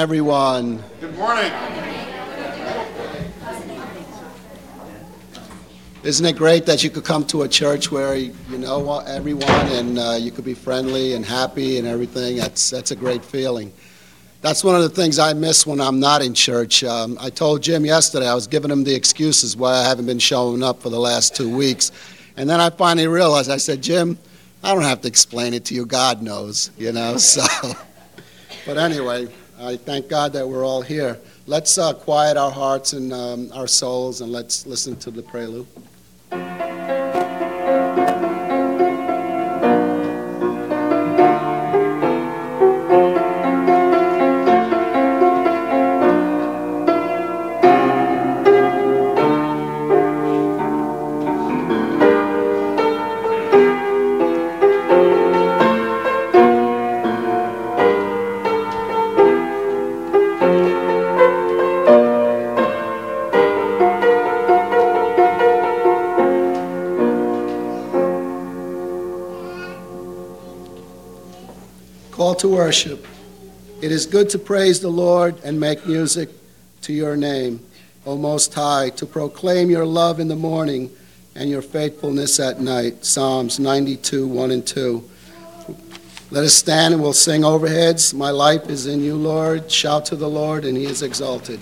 everyone. Good morning. Isn't it great that you could come to a church where you know everyone and uh, you could be friendly and happy and everything? That's, that's a great feeling. That's one of the things I miss when I'm not in church. Um, I told Jim yesterday, I was giving him the excuses why I haven't been showing up for the last two weeks. And then I finally realized, I said, Jim, I don't have to explain it to you. God knows, you know. So, but anyway, I thank God that we're all here. Let's uh, quiet our hearts and um, our souls and let's listen to the prelude. Worship. It is good to praise the Lord and make music to your name, O Most High, to proclaim your love in the morning and your faithfulness at night. Psalms 92, 1 and 2. Let us stand and we'll sing overheads. My life is in you, Lord. Shout to the Lord, and he is exalted.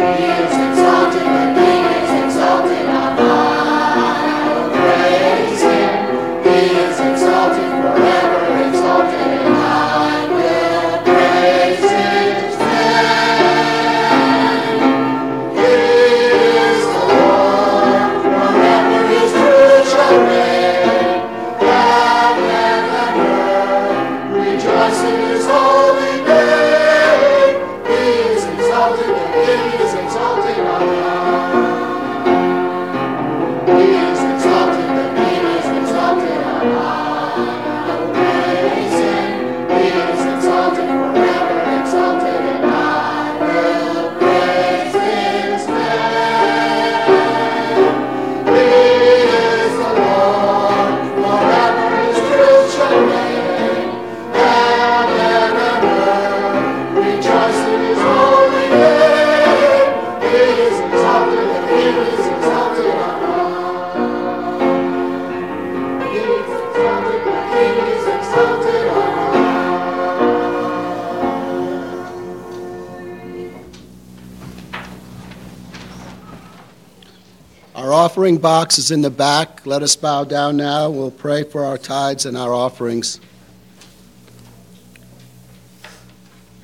Yeah. Offering box is in the back. Let us bow down now. We'll pray for our tithes and our offerings.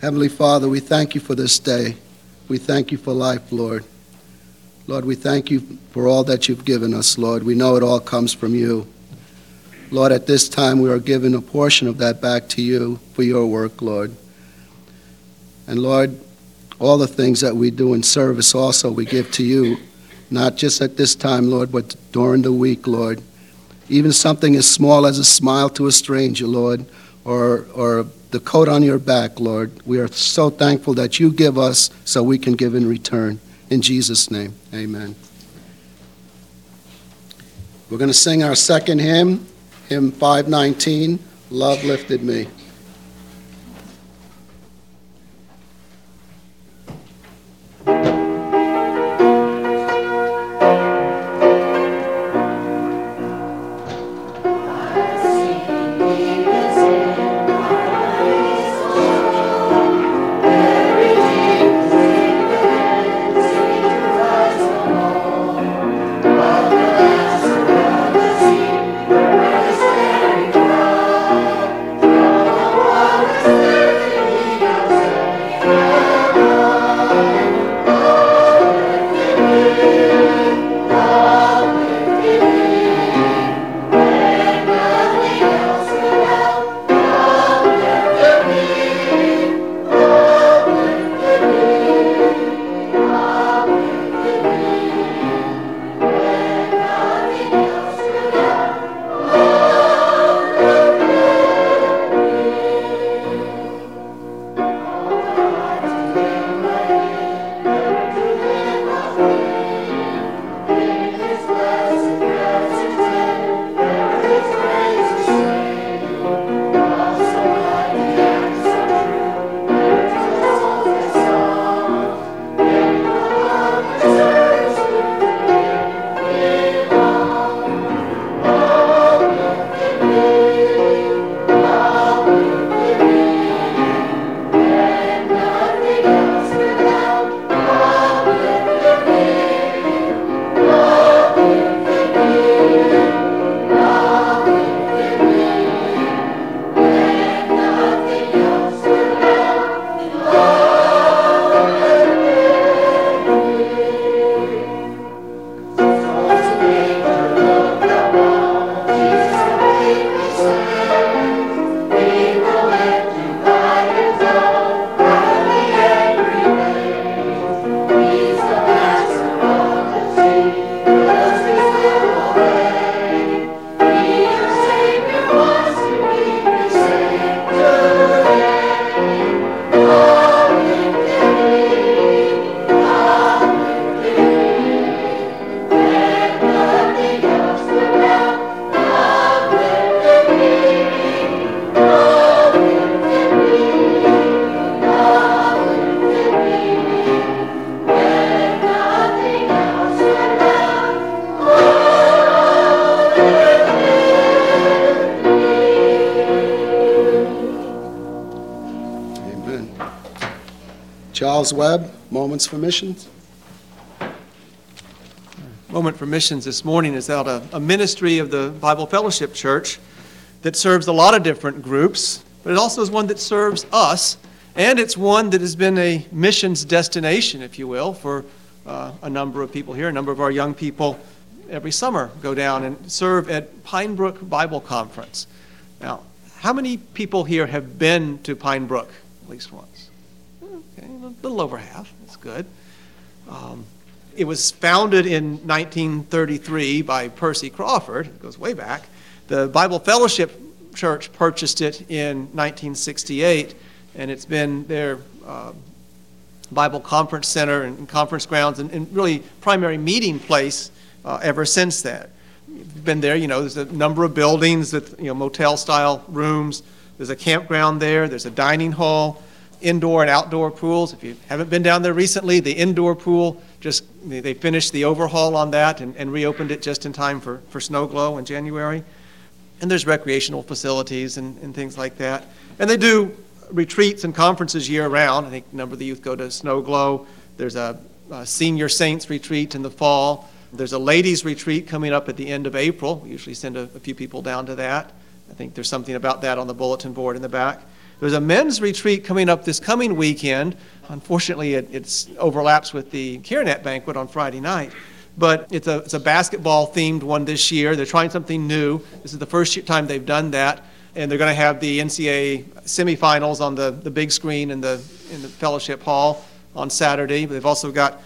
Heavenly Father, we thank you for this day. We thank you for life, Lord. Lord, we thank you for all that you've given us, Lord. We know it all comes from you. Lord, at this time we are giving a portion of that back to you for your work, Lord. And Lord, all the things that we do in service also we give to you not just at this time, Lord, but during the week, Lord. Even something as small as a smile to a stranger, Lord, or, or the coat on your back, Lord. We are so thankful that you give us so we can give in return. In Jesus' name, amen. We're going to sing our second hymn, hymn 519, Love Lifted Me. Charles Webb, Moments for Missions. Moment for Missions this morning is out a, a ministry of the Bible Fellowship Church that serves a lot of different groups, but it also is one that serves us, and it's one that has been a missions destination, if you will, for uh, a number of people here. A number of our young people every summer go down and serve at Pine Brook Bible Conference. Now, how many people here have been to Pine Brook at least once? A little over half. That's good. Um, it was founded in 1933 by Percy Crawford. It goes way back. The Bible Fellowship Church purchased it in 1968, and it's been their uh, Bible Conference Center and conference grounds and, and really primary meeting place uh, ever since that. Been there, you know, there's a number of buildings with, you know, motel style rooms. There's a campground there, there's a dining hall, indoor and outdoor pools. If you haven't been down there recently, the indoor pool just they finished the overhaul on that and, and reopened it just in time for, for snow glow in January. And there's recreational facilities and, and things like that. And they do retreats and conferences year round. I think a number of the youth go to Snow Glow. There's a, a senior saints retreat in the fall. There's a ladies' retreat coming up at the end of April. We usually send a, a few people down to that. I think there's something about that on the bulletin board in the back. There's a men's retreat coming up this coming weekend. Unfortunately, it it's overlaps with the CareNet banquet on Friday night. But it's a, it's a basketball themed one this year. They're trying something new. This is the first time they've done that. And they're going to have the NCAA semifinals on the, the big screen in the, in the fellowship hall on Saturday. But they've also got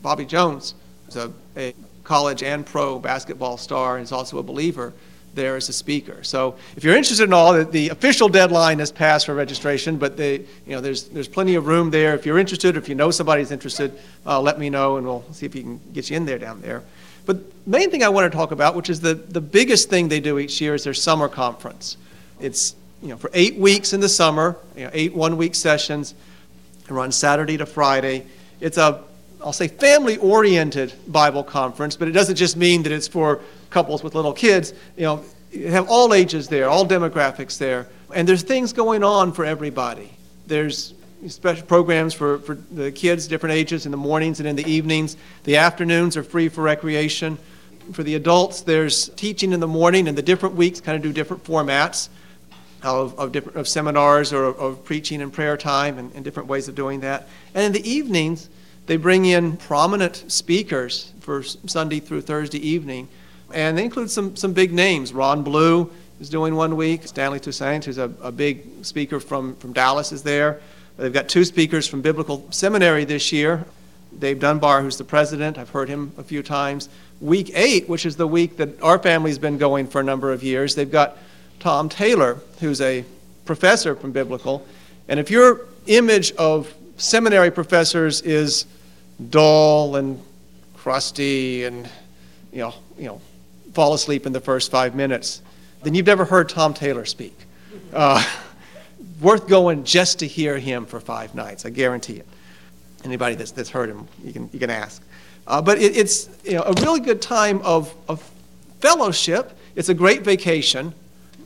Bobby Jones, who's a, a college and pro basketball star, and is also a believer there as a speaker. So if you're interested in all, the, the official deadline has passed for registration, but they, you know, there's, there's plenty of room there. If you're interested, if you know somebody's interested, uh, let me know and we'll see if we can get you in there down there. But the main thing I want to talk about, which is the, the biggest thing they do each year, is their summer conference. It's you know, for eight weeks in the summer, you know, eight one-week sessions, run Saturday to Friday. It's a, I'll say, family-oriented Bible conference, but it doesn't just mean that it's for couples with little kids, you know, you have all ages there, all demographics there, and there's things going on for everybody. There's special programs for, for the kids, different ages, in the mornings and in the evenings. The afternoons are free for recreation. For the adults, there's teaching in the morning, and the different weeks kind of do different formats of, of, different, of seminars or of, of preaching and prayer time and, and different ways of doing that. And in the evenings, they bring in prominent speakers for Sunday through Thursday evening and they include some, some big names. Ron Blue is doing one week. Stanley Toussaint, who's a, a big speaker from, from Dallas, is there. They've got two speakers from Biblical Seminary this year. Dave Dunbar, who's the president, I've heard him a few times. Week eight, which is the week that our family's been going for a number of years, they've got Tom Taylor, who's a professor from Biblical. And if your image of seminary professors is dull and crusty and you know, you know, fall asleep in the first five minutes, then you've never heard Tom Taylor speak. Uh, worth going just to hear him for five nights, I guarantee it. Anybody that's, that's heard him, you can, you can ask. Uh, but it, it's you know, a really good time of, of fellowship. It's a great vacation.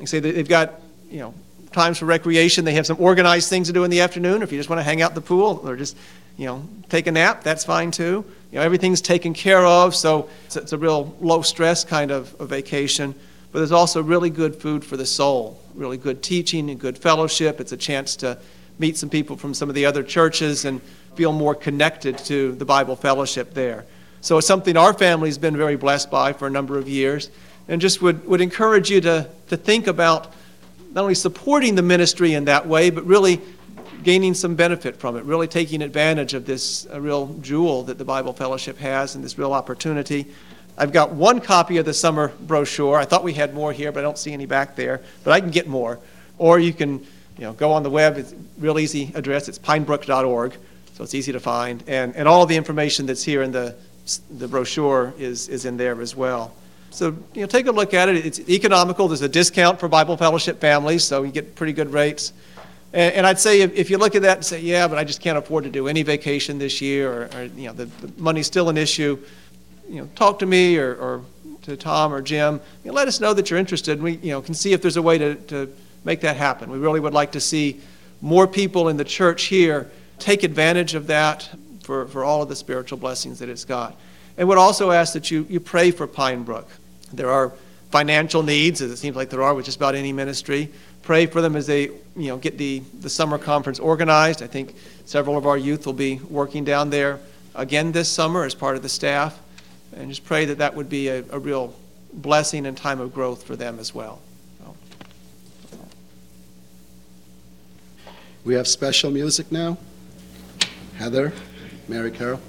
You say they've got you know, times for recreation. They have some organized things to do in the afternoon. If you just want to hang out the pool or just you know, take a nap, that's fine too. You know, everything's taken care of, so it's, it's a real low stress kind of, vacation. But there's also really good food for the soul, really good teaching and good fellowship. It's a chance to meet some people from some of the other churches and feel more connected to the Bible fellowship there. So it's something our family's been very blessed by for a number of years, and just would, would encourage you to, to think about not only supporting the ministry in that way, but really gaining some benefit from it, really taking advantage of this uh, real jewel that the Bible Fellowship has and this real opportunity. I've got one copy of the summer brochure. I thought we had more here, but I don't see any back there. But I can get more. Or you can you know, go on the web. It's real easy address. It's pinebrook.org, so it's easy to find. And, and all the information that's here in the, the brochure is, is in there as well. So you know, take a look at it. It's economical. There's a discount for Bible Fellowship families, so you get pretty good rates. And, and I'd say if, if, you look at that and say, yeah, but I just can't afford to do any vacation this year, or, or you know, the, the, money's still an issue, you know, talk to me or, or to Tom or Jim. You know, let us know that you're interested, and we you know, can see if there's a way to, to make that happen. We really would like to see more people in the church here take advantage of that for, for all of the spiritual blessings that it's got. And would also ask that you, you pray for Pine Brook. There are financial needs, as it seems like there are with just about any ministry. Pray for them as they you know, get the, the summer conference organized. I think several of our youth will be working down there again this summer as part of the staff. And just pray that that would be a, a real blessing and time of growth for them as well. We have special music now. Heather, Mary Carol.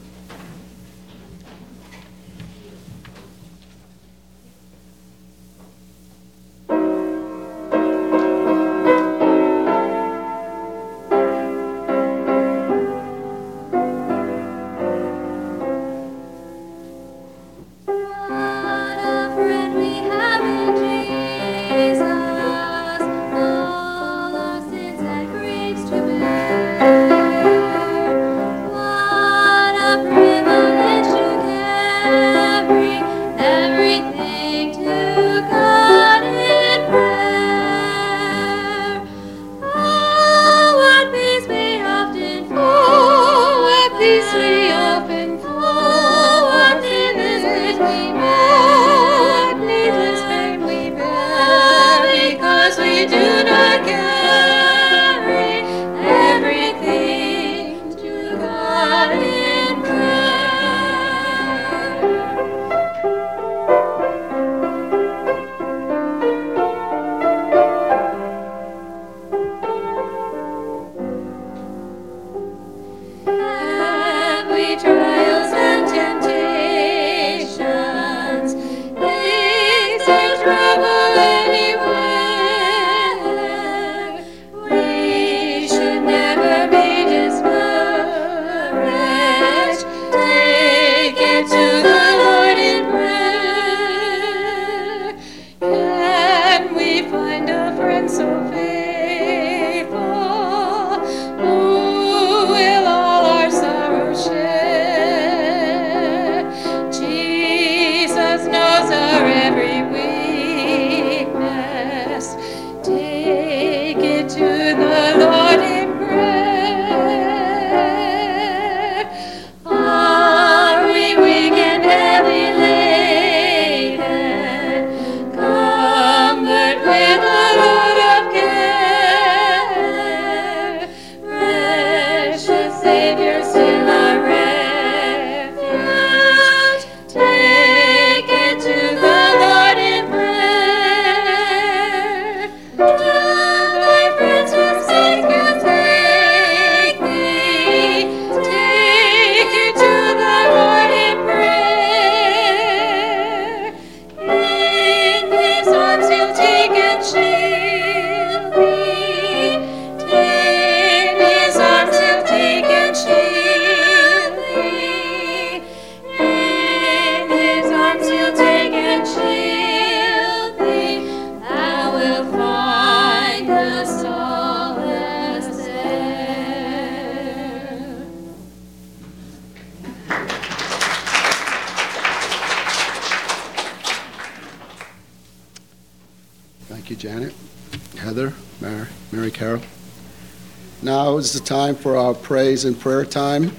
Is the time for our praise and prayer time.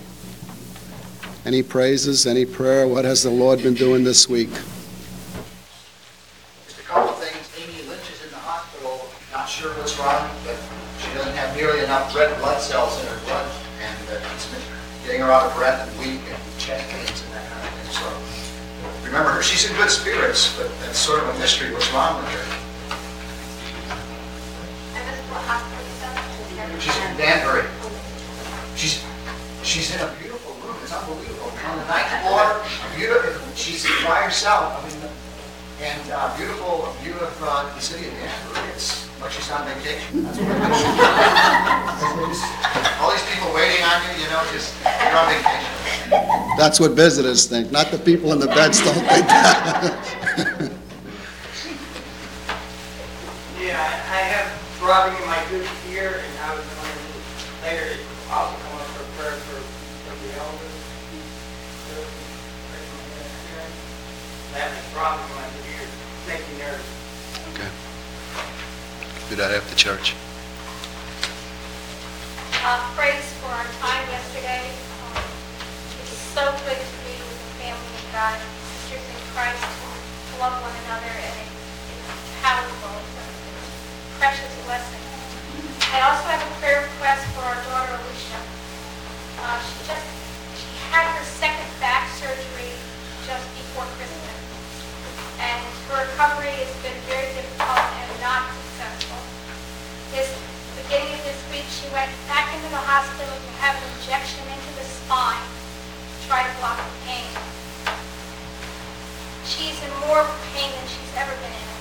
Any praises, any prayer? What has the Lord been doing this week? Just a couple of things. Amy Lynch is in the hospital. Not sure what's wrong, but she doesn't have nearly enough red blood cells in her blood, and uh, it's been getting her out of breath and weak and chest pains and that kind of thing. So remember her. She's in good spirits, but that's sort of a mystery what's wrong with her. She's in Danbury. She's she's in a beautiful room. It's unbelievable. On the ninth floor, beautiful. She's by herself. I mean, and uh, beautiful view of uh, the city of Danbury. It's like she's on vacation. That's what it is. All these people waiting on you, you know, just you're on vacation. That's what visitors think, not the people in the beds don't think that. Yeah, I I have throbbing in my good ear, and I was wondering later, if also come up for prayer for for the elders. I have a throbbing in my good ear, makes me nervous. Okay. Do that after church. uh, praise for our time yesterday. Um, It was so good to be with the family of God, sisters in Christ who love one another, and it- it's palatable. It's a precious lesson. I also have a prayer request for our daughter Alicia. Uh, She just, she had her second back surgery just before Christmas, and her recovery has been very difficult and not successful. This, beginning of this week, she went back into the hospital to have an injection into the spine to try to block the pain. She's in more pain than she's ever been in,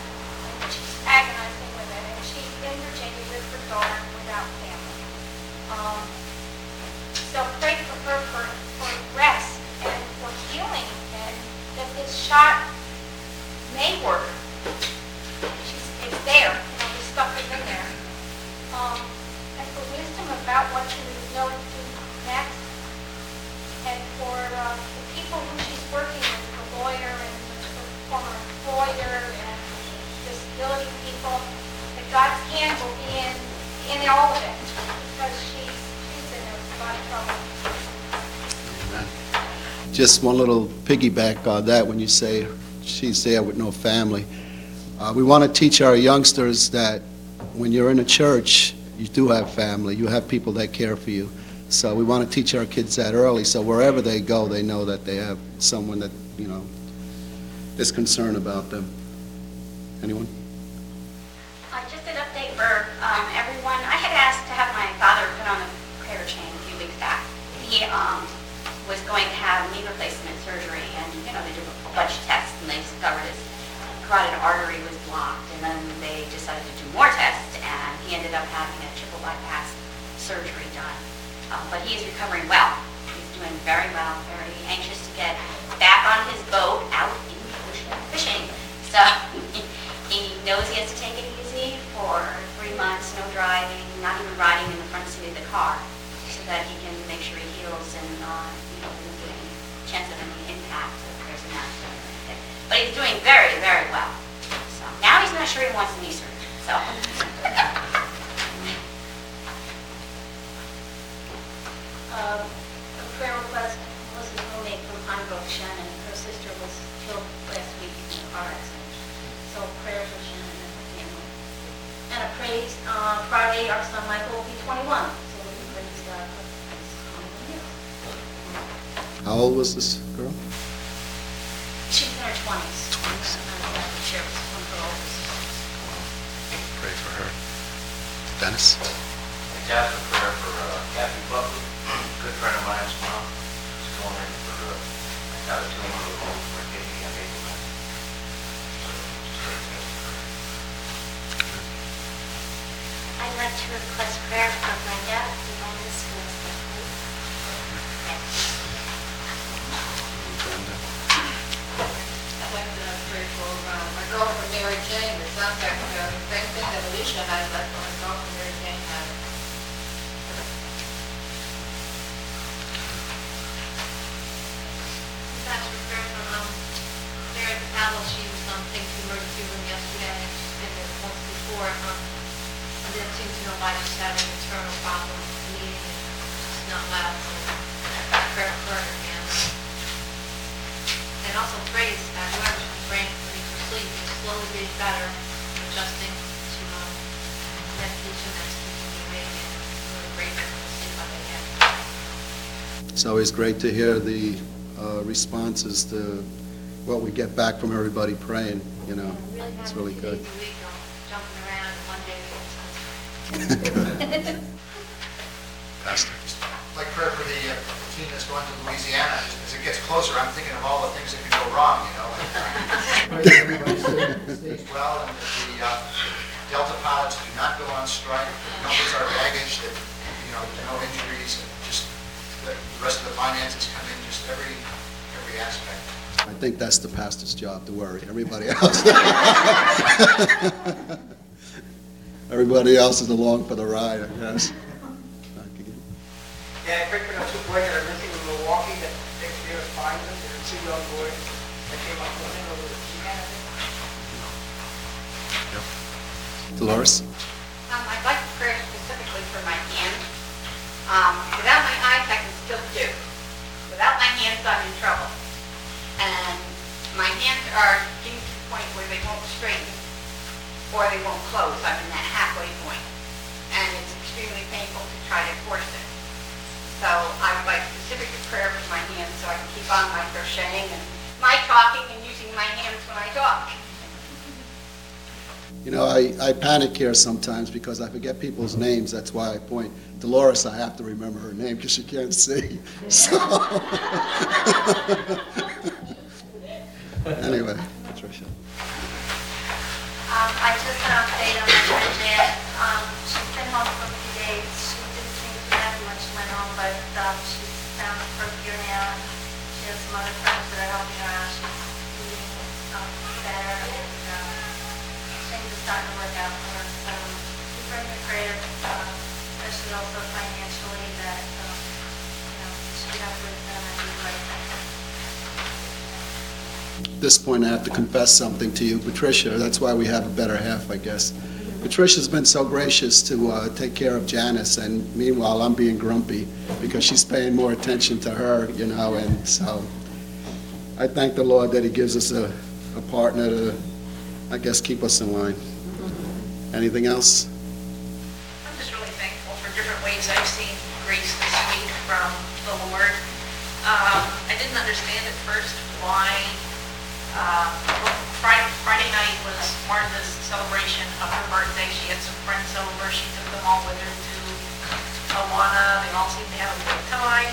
Just one little piggyback on that, when you say she's there with no family. Uh, We want to teach our youngsters that when you're in a church, you do have family, you have people that care for you. So we want to teach our kids that early, so wherever they go, they know that they have someone that, you know, is concerned about them. Anyone? And. I'd like to request prayer for school I'd like to pray for uh, my girlfriend Mary Jane, like uh, thing that Alicia what my She was the emergency room yesterday, she's been there once before, um, and then seems to know why she's having internal and she's not prayer for her and. And also praise, uh, whoever's been praying for sleep, is slowly getting better, adjusting to, um, medication that's keeping me awake, and really grateful for the sleep I've. It's always great to hear the uh, responses to what we get back from everybody praying, you know. It's really good. days a week, jumping around, and one day, it's- Pastor? Like prayer for the uh, team that's going to Louisiana, as it gets closer, I'm thinking of all the things that can go wrong, you know? Pray that everybody stays- stays well, and that the uh, Delta pilots do not go on strike, don't lose our baggage, that, you know, no injuries, and just that the rest of the finances come in, just every, every aspect. I think that's the pastor's job, to worry. Everybody else. Everybody else is along for the ride, I guess. Yeah, I pray for those two boys that are missing in Milwaukee, that they be able to find them, there are two young boys that came up running over the weekend, I. Dolores? Um, I'd like prayer specifically for my hand. Um, without my eyes, I can still do. Without my hands, I'm in trouble. And my hands are getting to the point where they won't straighten or they won't close. I'm in that halfway point, and it's extremely painful to try to force it. So I would like specific prayer for my hands so I can keep on my crocheting and my talking and using my hands when I talk. You know, I, I panic here sometimes because I forget people's names. That's why I point. Dolores, I have to remember her name because she can't see. So. Patricia. This point, I have to confess something to you, Patricia. That's why we have a better half, I guess. Patricia's been so gracious to uh, take care of Janice, and meanwhile, I'm being grumpy because she's paying more attention to her, you know, and so I thank the Lord that He gives us a, a partner to, I guess, keep us in line. Anything else? I'm just really thankful for different ways I've seen grace this week from the Lord. Um, I didn't understand at first why, uh, Friday, night was Martha's celebration of her birthday. She had some friends over. She took them all with her to Awana. They all seemed to have a good time.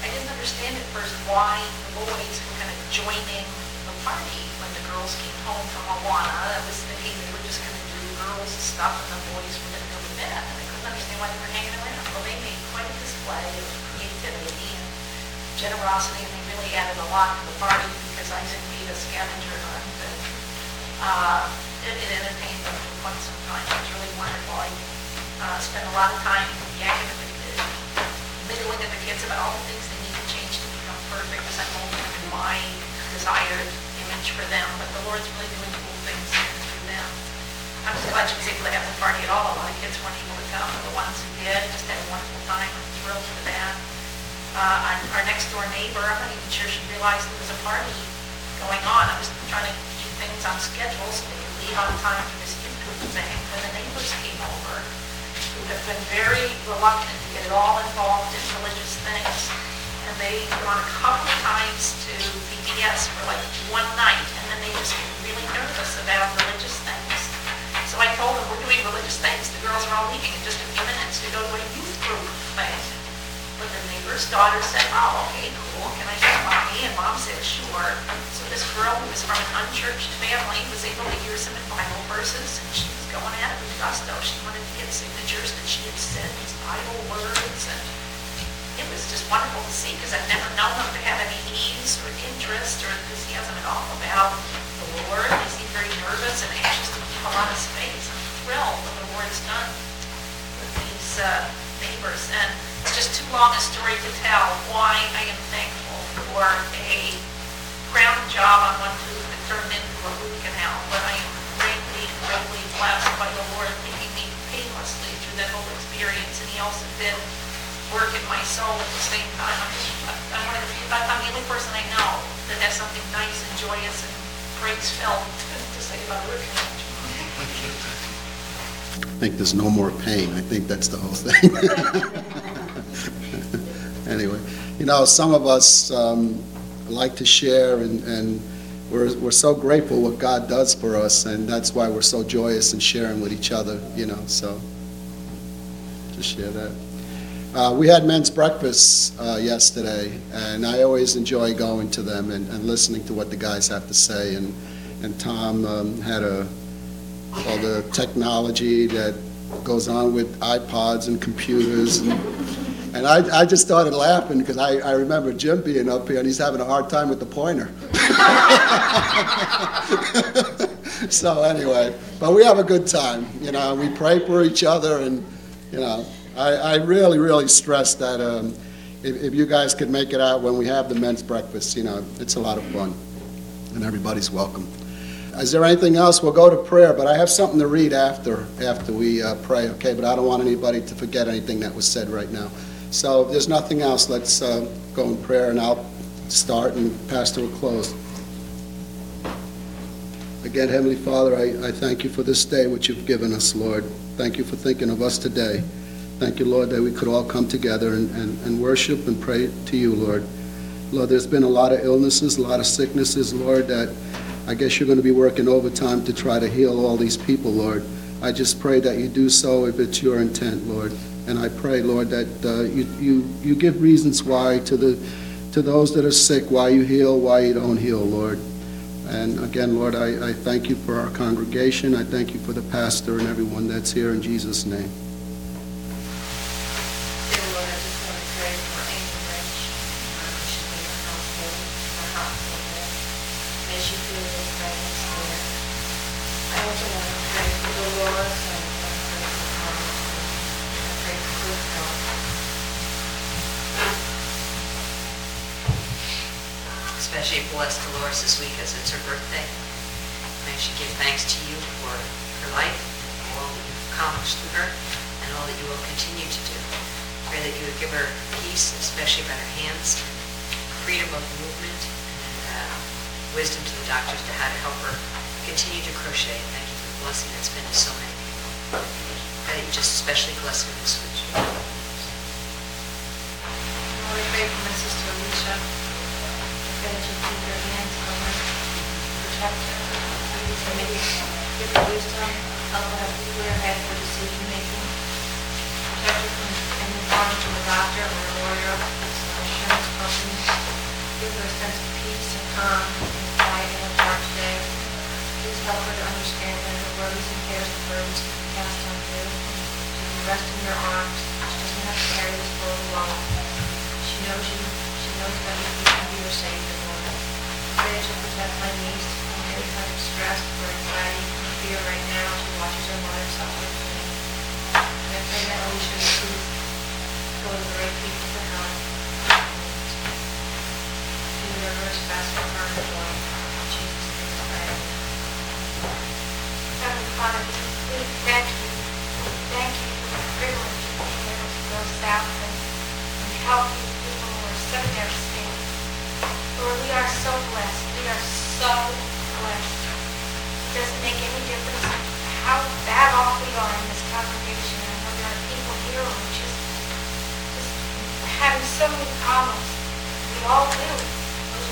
I didn't understand at first why the boys were kind of joining the party when the girls came home from Awana. I was thinking they were just going to do girls stuff and the boys were going to go to bed. And I couldn't understand why they were hanging around. Well, they made quite a display of creativity and generosity, and they really added a lot to the party because Isaac made a scavenger hunt and uh, it it entertained them for quite some time. It was really wonderful. I uh, spent a lot of time yakking with the kids, middling at the kids about all the things they need to change to become perfect as I mold them in my desired image for them. But the Lord's really doing cool things through them. I'm so glad she was able to have the party at all. A lot of kids weren't able to come, but the ones who did just had a wonderful time. I'm thrilled for that. Uh, our- our next door neighbor, I'm not even sure she realized there was a party going on. I was trying to keep things on schedule so they could leave on time for this youth thing. When the neighbors came over, who have been very reluctant to get at all involved in religious things. And they went on a couple times to BBS for like one night, and then they just really neighbor's daughter said, oh, okay, cool, can I get mommy? And mom said, sure. So this girl who was from an unchurched family was able to hear some Bible verses, and she was going at it with gusto. She wanted to get signatures that she had said these Bible words, and it was just wonderful to see, because I've never known them to have any ease or interest or enthusiasm at all about the Lord. They seem very nervous and anxious to keep a lot of space. I'm thrilled what the Lord's done with these uh, neighbors. And it's just too long a story to tell why I am thankful for a crown job on one tooth that turned into a root canal. But I am greatly, greatly blessed by the Lord taking me painlessly through that whole experience. And he also did work in my soul at the same time. I'm just, I'm one of the I'm the only person I know that has something nice and joyous and grace-filled to say about root canal. I think there's no more pain. I think that's the whole thing. anyway, you know, some of us um, like to share, and, and we're, we're so grateful what God does for us, and that's why we're so joyous and sharing with each other, you know, so just share that. Uh, we had men's breakfast uh, yesterday, and I always enjoy going to them and, and listening to what the guys have to say. And, and Tom um, had a all the technology that goes on with iPods and computers. And, and I, I just started laughing because I, I remember Jim being up here and he's having a hard time with the pointer. so anyway, but we have a good time. You know, we pray for each other and, you know, I, I really, really stress that um, if, if you guys could make it out when we have the men's breakfast, you know, it's a lot of fun and everybody's welcome. Is there anything else? We'll go to prayer, but I have something to read after, after we uh, pray, okay? But I don't want anybody to forget anything that was said right now. So if there's nothing else, let's uh, go in prayer, and I'll start, and Pastor will close. Again, Heavenly Father, I, I thank you for this day which you've given us, Lord. Thank you for thinking of us today. Thank you, Lord, that we could all come together and, and, and worship and pray to you, Lord. Lord, there's been a lot of illnesses, a lot of sicknesses, Lord, that I guess you're going to be working overtime to try to heal all these people, Lord. I just pray that you do so if it's your intent, Lord. And I pray, Lord, that uh, you, you, you give reasons why to, the, to those that are sick, why you heal, why you don't heal, Lord. And again, Lord, I, I thank you for our congregation. I thank you for the pastor and everyone that's here in Jesus' name. Calm and in her heart today. Please help her to understand that her worries and cares and burdens cast on you. She can rest in your arms. She doesn't have to carry this load alone. She knows you, she knows that you can be your savior, Lord. Pray that you protect my niece from any kind of stress or anxiety or fear right now as she watches her mother suffer. And I pray that Alicia will go to the right people And whatever is best and Lord. In Jesus' name pray. Heavenly Father, we thank you, thank you for the privilege of being able to go south and, and help these people who are so devastated. Lord, we are so blessed, we are so blessed. It doesn't make any difference how bad off we are in this congregation. Know there are people here who are just, just having so many problems. We all do.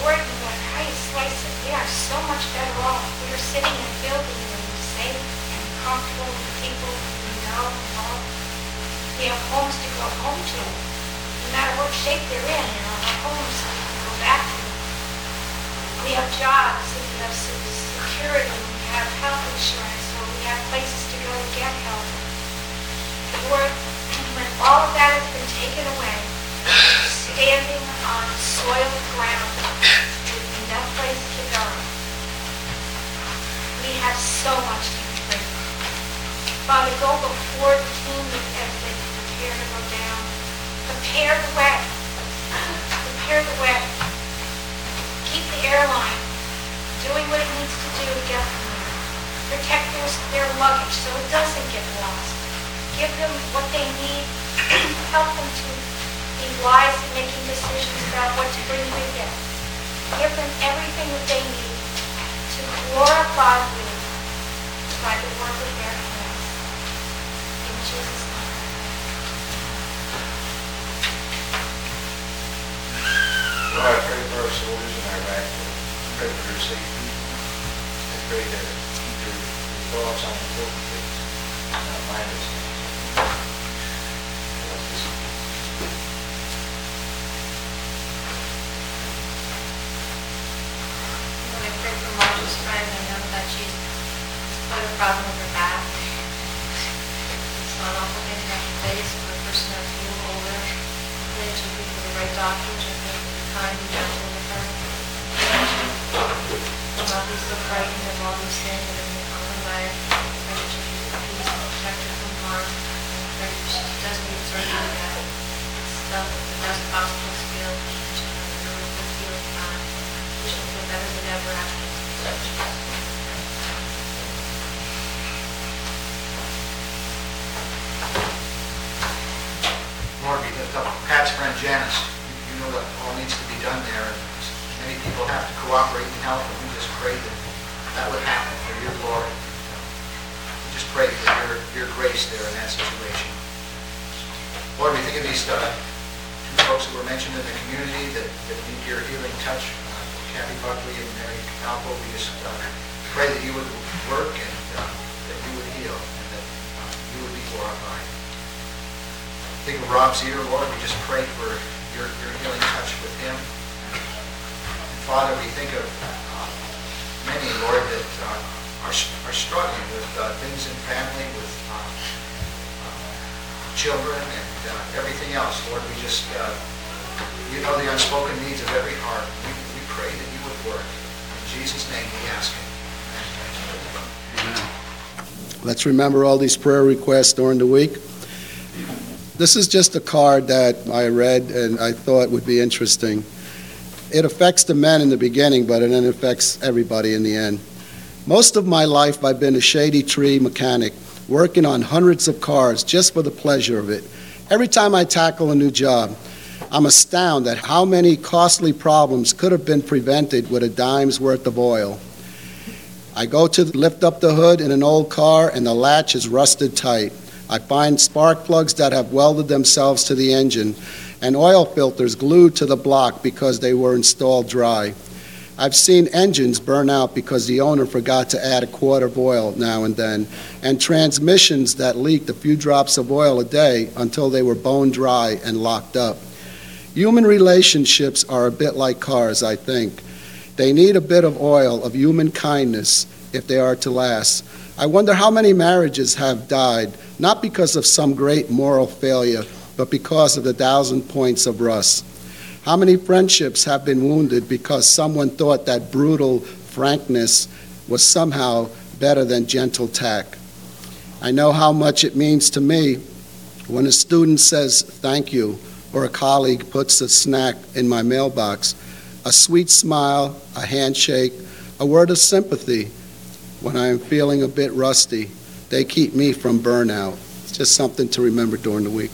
Worried about how you slice it. We are so much better off. We are sitting in a building and we're safe and comfortable with people we know and. We have homes to go home to, no matter what shape they're in, you know, our homes we can go back to. We have jobs, we have se- security, we have health insurance, or we have places to go to get help. Lord, when all of that has been taken away, standing on soiled ground with no place to go, we have so much to for. Father, go before the team as they prepare to go down. Prepare the way. Prepare the way. Keep the airline doing what it needs to do to get them there. Protect their, their luggage so it doesn't get lost. Give them what they need. Help them to wise in making decisions about what to bring them in. Give them everything that they need to glorify you by the work of their hands. In Jesus' name. Lord, I pray for our soldiers in Iraq. I pray for their safety. I pray that help, and we just pray that that would happen for your glory. We just pray for your, your grace there in that situation. Lord, we think of these uh, two folks that were mentioned in the community that, that need your healing touch, uh, Kathy Buckley and Mary Calpo. We just uh, pray that you would work and uh, that you would heal and that uh, you would be glorified. Think of Rob's ear, Lord, we just pray for your, your healing touch with him. Father, we think of uh, many, Lord, that uh, are, are struggling with uh, things in family, with uh, uh, children and uh, everything else. Lord, we just, you know the unspoken needs of every heart. We, we pray that you would work. In Jesus' name we ask it. Amen. Let's remember all these prayer requests during the week. This is just a card that I read and I thought would be interesting. It affects the men in the beginning, but it then affects everybody in the end. Most of my life, I've been a shady tree mechanic, working on hundreds of cars just for the pleasure of it. Every time I tackle a new job, I'm astounded at how many costly problems could have been prevented with a dime's worth of oil. I go to lift up the hood in an old car, and the latch is rusted tight. I find spark plugs that have welded themselves to the engine, and oil filters glued to the block because they were installed dry. I've seen engines burn out because the owner forgot to add a quart of oil now and then, and transmissions that leaked a few drops of oil a day until they were bone dry and locked up. Human relationships are a bit like cars, I think. They need a bit of oil, of human kindness, if they are to last. I wonder how many marriages have died, not because of some great moral failure, but because of the thousand points of rust. How many friendships have been wounded because someone thought that brutal frankness was somehow better than gentle tact? I know how much it means to me when a student says thank you or a colleague puts a snack in my mailbox. A sweet smile, a handshake, a word of sympathy when I am feeling a bit rusty. They keep me from burnout. It's just something to remember during the week.